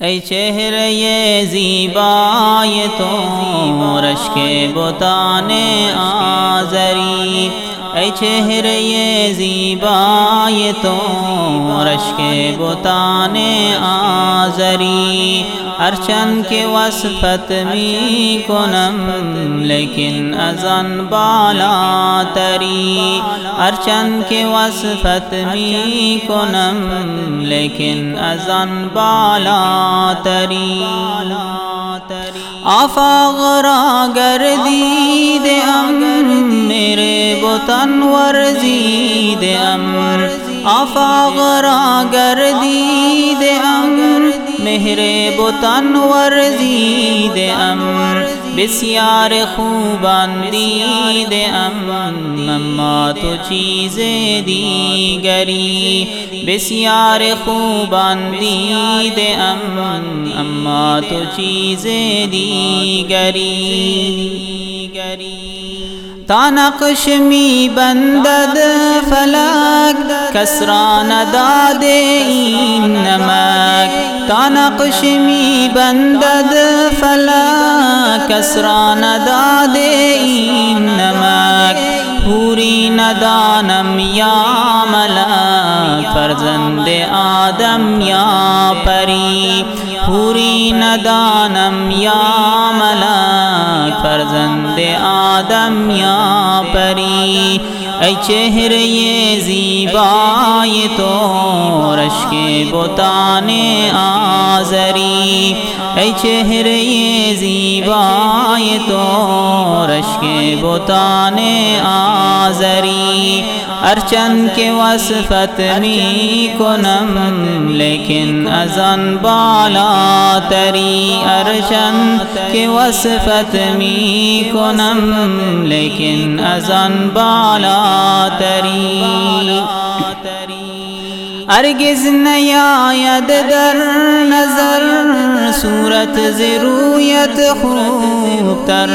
اے چہرے یہ زیبا یہ تو رش کے بتانے آزری اے چہرے یہ زیبا، یہ تو رش کے بتان آزری ارچن کے وصفت می کنم، لیکن ازن بالا تری۔ ارچن کے وصفت می کنم، لیکن ازن بالا تری۔ آفا گردی دے امر میرے بتن دے امر آفا گردی دے امر میرے بتن ورزی دے امر بسیار خوبان دید امن اما تو چیز دیگری. بسیار خوبان دید امن اما تو چیز دیگری. تا نقش می بندد فلک کسران داد این نمک. تا نقش می بندد فلک کسران داد این نمک پوری ندانم یا ملک فرزند آدم یا پری، پوری ندانم یا ملک فرزند آدم یا پری اے چہرے یہ زیبا یہ تو رش کے بتان آزری اے چہرے زیبا یہ تو رش کے بتان آزری ارچن کے وصفت می کنم، لیکن ازن بالا تری، ارچن کے وصفت می کنم، لیکن ازن بالا تری۔ ارگز نیاید در نظر صورت ضروریت خوب تر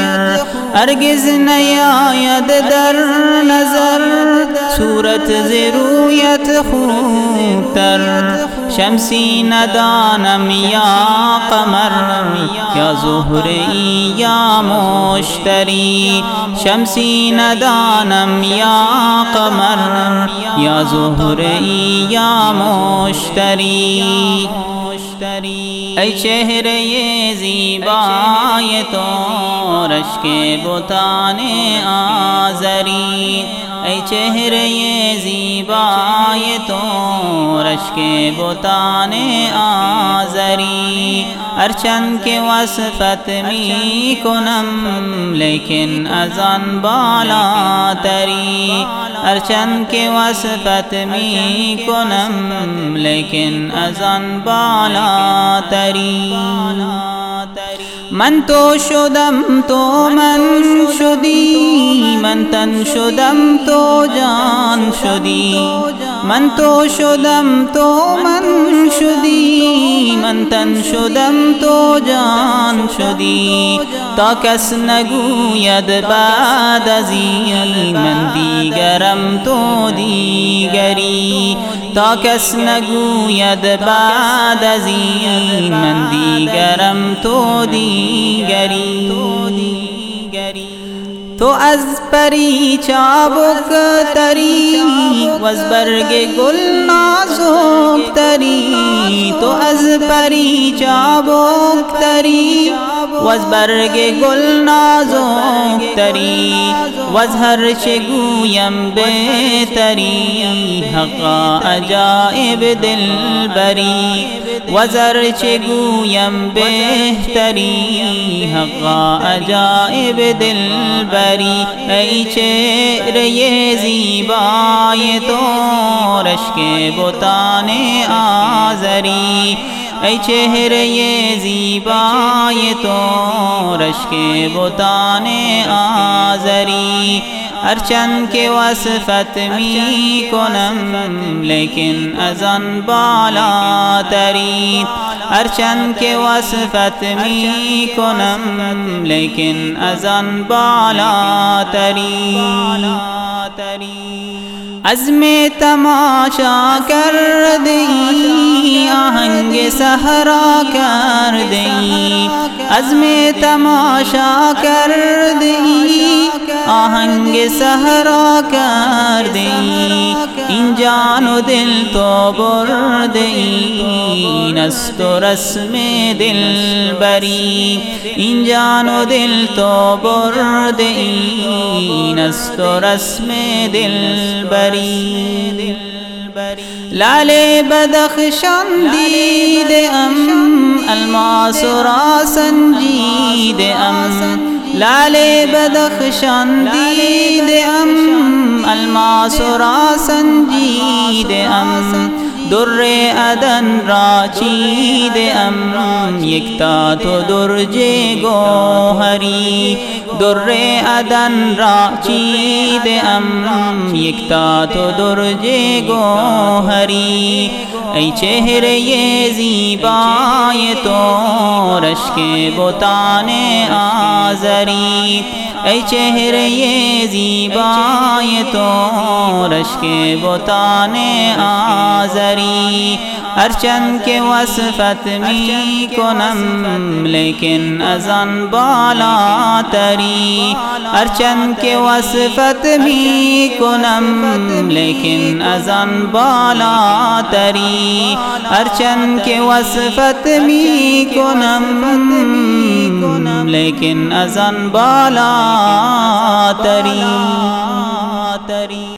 ارگز نیاید در نظر صورت ضروریت خوب تر شمسی ندانم یا قمر یا زہری یا مشتری. شمسی ندانم یا قمر یا زہری یا مشتری. اے چہرے یہ زیبا، یہ تو رش کے بتان آزری اے چہرے یہ زیبا، یہ تو رش کے بتان آزری هر که وصفت می کنم لیکن از آن بالاتری. هر چند که وصفت می کنم لیکن از آن بالاتری. من تو شدم تو من شدی. من تن شدم تو جان شدی. من تو شدم تو من شدی. من تن شدم تو جان شدی. تا کس نگوید بعد ازی من دیگرم تو دیگری. تا کس نگوید بعد ازی من دیگرم تو دیگری. تو از پری چابک تری، وز برگ گل نازک تری، تو از پری چابک تری۔ وز برگ گل نازک تری، وز هر چه گویم بهتری حقا عجائب دل بری وزر چه گویم بهتری حقا عجائب دل بری، ای چہرے یہ زیبا یہ تو رش کے بتان آزری اے چہرے یہ زیبا یہ تو رش کے بتان آزری ارچن کے وصفت می کنم، لیکن ازن بالا تری۔ ارچن کے وصفت می کنم، لیکن ازن بالا تری۔ عزم تماشا کر دئی آہنگ سہرا کر دئی عزم تماشا کر دئی آہنگ سہرا کر دئی ان جان و دل تو بر دئی نست و رسم دل بری ان جان و دل تو بر دئی نست و رسم دل بری. لال بدخشان دید ام، الماس را سنجید ام. لال بدخشان دید ام الماس را سنجید ام. در ادن را چید ام یکتا تو درج گوہری در ادن را چید ام یکتا تو درج گوہری ای چہرے یہ زیبائے تو، رشک بتان آزری ای چہرے یہ زیبائے تو، رشک بتان آزری ارچن کے وصفت می کنم، لیکن ازن بالا تری ارچن کے وصفت می کنم، لیکن ازن بالا تری ارچن کے وصفت می کنم، لیکن ازن بالا تری